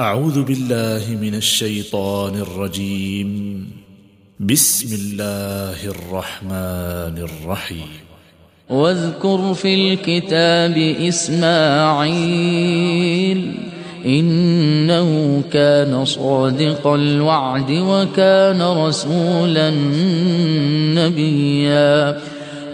أعوذ بالله من الشيطان الرجيم. بسم الله الرحمن الرحيم. واذكر في الكتاب إسماعيل إنه كان صادق الوعد وكان رسولا نبيا.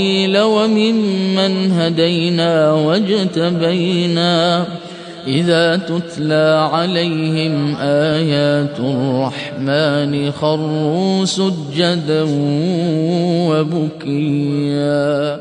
وإسرائيل وممن هدينا واجتبينا إذا تتلى عليهم آيات الرحمن خروا سجدا وبكيا